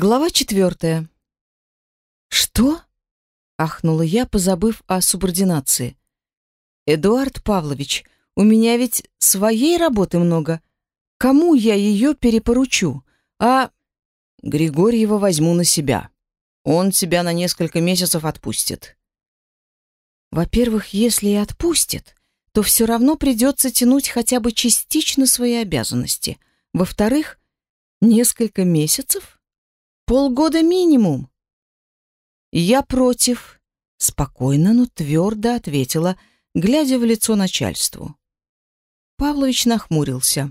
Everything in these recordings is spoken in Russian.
Глава четвертая. «Что?» — ахнула я, позабыв о субординации. «Эдуард Павлович, у меня ведь своей работы много. Кому я ее перепоручу? А...» «Григорьева возьму на себя. Он тебя на несколько месяцев отпустит». «Во-первых, если и отпустит, то все равно придется тянуть хотя бы частично свои обязанности. Во-вторых, несколько месяцев?» Полгода минимум. Я против, спокойно, но твердо ответила, глядя в лицо начальству. Павлович нахмурился.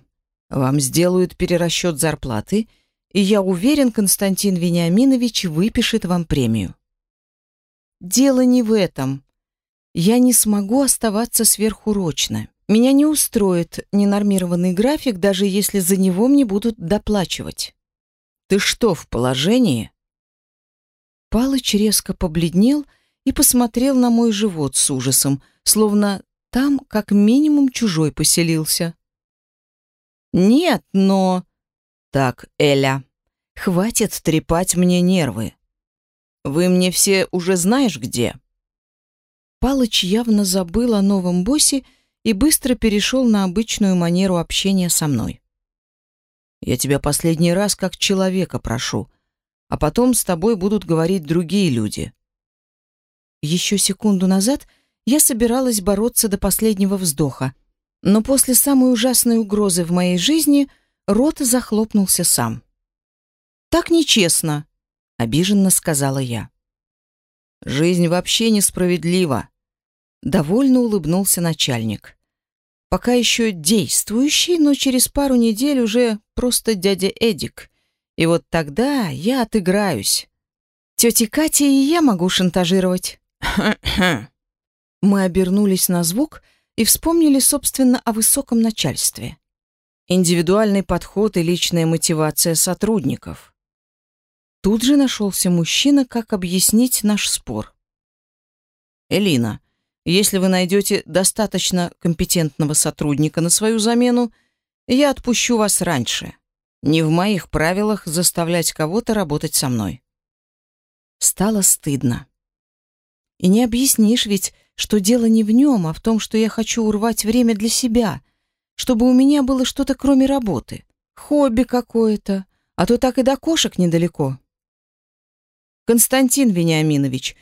Вам сделают перерасчет зарплаты, и я уверен, Константин Вениаминович выпишет вам премию. Дело не в этом. Я не смогу оставаться сверхурочно. Меня не устроит ненормированный график, даже если за него мне будут доплачивать. Ты что, в положении? Палыч резко побледнел и посмотрел на мой живот с ужасом, словно там как минимум чужой поселился. Нет, но... Так, Эля, хватит трепать мне нервы. Вы мне все уже знаешь где? Палыч явно забыл о новом боссе и быстро перешел на обычную манеру общения со мной. Я тебя последний раз как человека прошу, а потом с тобой будут говорить другие люди. Еще секунду назад я собиралась бороться до последнего вздоха, но после самой ужасной угрозы в моей жизни рот захлопнулся сам. «Так нечестно», — обиженно сказала я. «Жизнь вообще несправедлива», — довольно улыбнулся начальник. Пока еще действующий, но через пару недель уже просто дядя Эдик. И вот тогда я отыграюсь. Тетя Катя и я могу шантажировать. Мы обернулись на звук и вспомнили, собственно, о высоком начальстве. Индивидуальный подход и личная мотивация сотрудников. Тут же нашелся мужчина, как объяснить наш спор. «Элина, если вы найдете достаточно компетентного сотрудника на свою замену, я отпущу вас раньше. Не в моих правилах заставлять кого-то работать со мной. Стало стыдно. И не объяснишь ведь, что дело не в нем, а в том, что я хочу урвать время для себя, чтобы у меня было что-то кроме работы. Хобби какое-то, а то так и до кошек недалеко. Константин Вениаминович,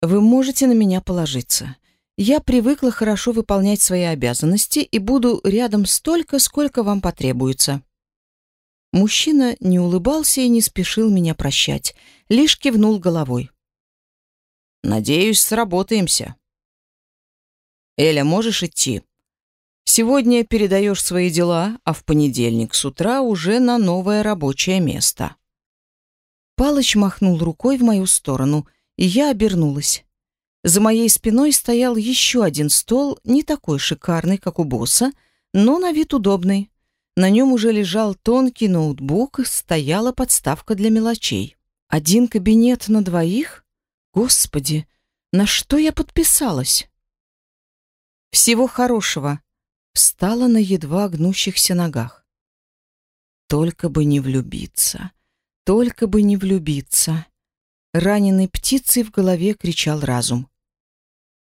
вы можете на меня положиться. Я привыкла хорошо выполнять свои обязанности и буду рядом столько, сколько вам потребуется. Мужчина не улыбался и не спешил меня прощать, лишь кивнул головой. Надеюсь, сработаемся. Эля, можешь идти. Сегодня передаешь свои дела, а в понедельник с утра уже на новое рабочее место. Палыч махнул рукой в мою сторону, и я обернулась. За моей спиной стоял еще один стол, не такой шикарный, как у босса, но на вид удобный. На нем уже лежал тонкий ноутбук, стояла подставка для мелочей. Один кабинет на двоих? Господи, на что я подписалась? Всего хорошего. Встала на едва гнущихся ногах. Только бы не влюбиться. Только бы не влюбиться. Раненой птицей в голове кричал разум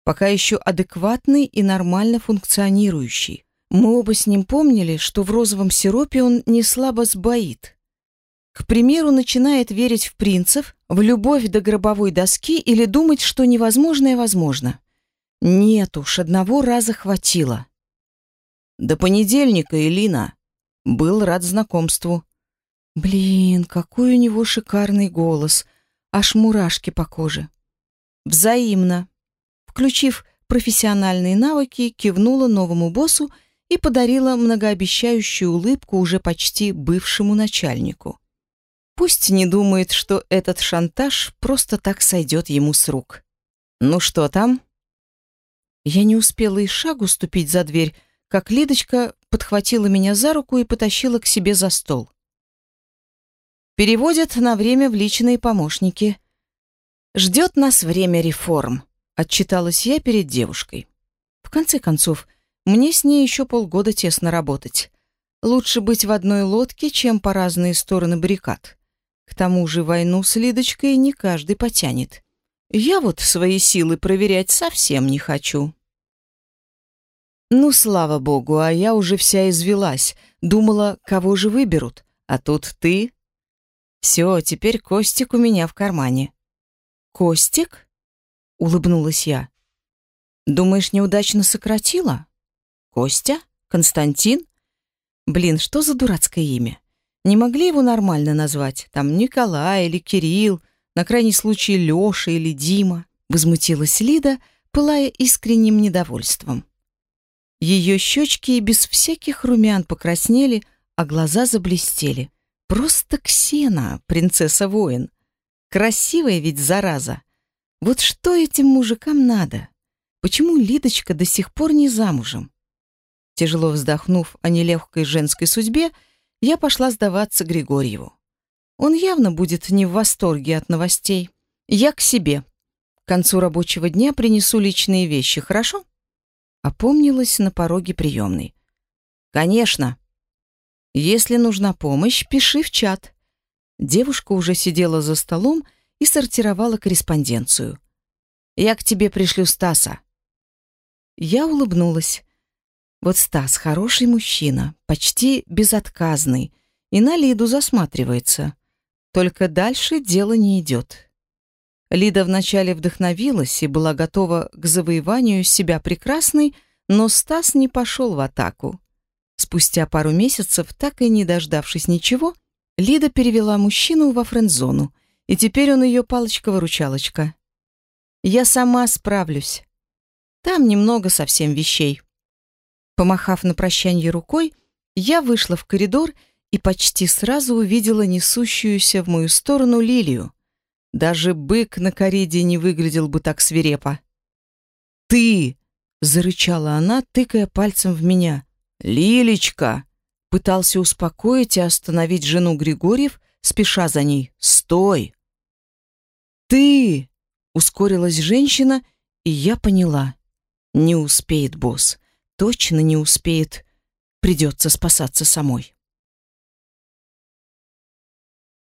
пока еще адекватный и нормально функционирующий. Мы оба с ним помнили, что в розовом сиропе он не слабо сбоит. К примеру, начинает верить в принцев, в любовь до гробовой доски или думать, что невозможное возможно. Нет уж, одного раза хватило. До понедельника, Элина. Был рад знакомству. Блин, какой у него шикарный голос. Аж мурашки по коже. Взаимно. Включив профессиональные навыки, кивнула новому боссу и подарила многообещающую улыбку уже почти бывшему начальнику. Пусть не думает, что этот шантаж просто так сойдет ему с рук. «Ну что там?» Я не успела и шагу ступить за дверь, как Лидочка подхватила меня за руку и потащила к себе за стол. Переводят на время в личные помощники. Ждет нас время реформ. Отчиталась я перед девушкой. В конце концов, мне с ней еще полгода тесно работать. Лучше быть в одной лодке, чем по разные стороны баррикад. К тому же войну с Лидочкой не каждый потянет. Я вот свои силы проверять совсем не хочу. Ну, слава богу, а я уже вся извелась. Думала, кого же выберут. А тут ты. Все, теперь Костик у меня в кармане. Костик? Улыбнулась я. Думаешь, неудачно сократила? Костя? Константин? Блин, что за дурацкое имя? Не могли его нормально назвать? Там Николай или Кирилл, на крайний случай Лёша или Дима, возмутилась Лида, пылая искренним недовольством. Ее щечки и без всяких румян покраснели, а глаза заблестели. Просто Ксена, принцесса-воин. Красивая ведь зараза. Вот что этим мужикам надо? Почему Лидочка до сих пор не замужем? Тяжело вздохнув о нелегкой женской судьбе, я пошла сдаваться Григорьеву. Он явно будет не в восторге от новостей. Я к себе. К концу рабочего дня принесу личные вещи, хорошо? Опомнилась на пороге приемной. Конечно. Если нужна помощь, пиши в чат. Девушка уже сидела за столом и сортировала корреспонденцию. Я к тебе пришлю Стаса. Я улыбнулась. Вот Стас хороший мужчина, почти безотказный, и на Лиду засматривается. Только дальше дело не идет. Лида вначале вдохновилась и была готова к завоеванию себя прекрасной, но Стас не пошел в атаку. Спустя пару месяцев, так и не дождавшись ничего, Лида перевела мужчину во френд-зону, и теперь он ее палочка-выручалочка. «Я сама справлюсь. Там немного совсем вещей». Помахав на прощанье рукой, я вышла в коридор и почти сразу увидела несущуюся в мою сторону лилию. Даже бык на кориде не выглядел бы так свирепо. «Ты!» — зарычала она, тыкая пальцем в меня. «Лилечка!» — пытался успокоить и остановить жену Григорьев, спеша за ней. «Стой!» «Ты!» — ускорилась женщина, и я поняла. Не успеет босс. Точно не успеет. Придется спасаться самой.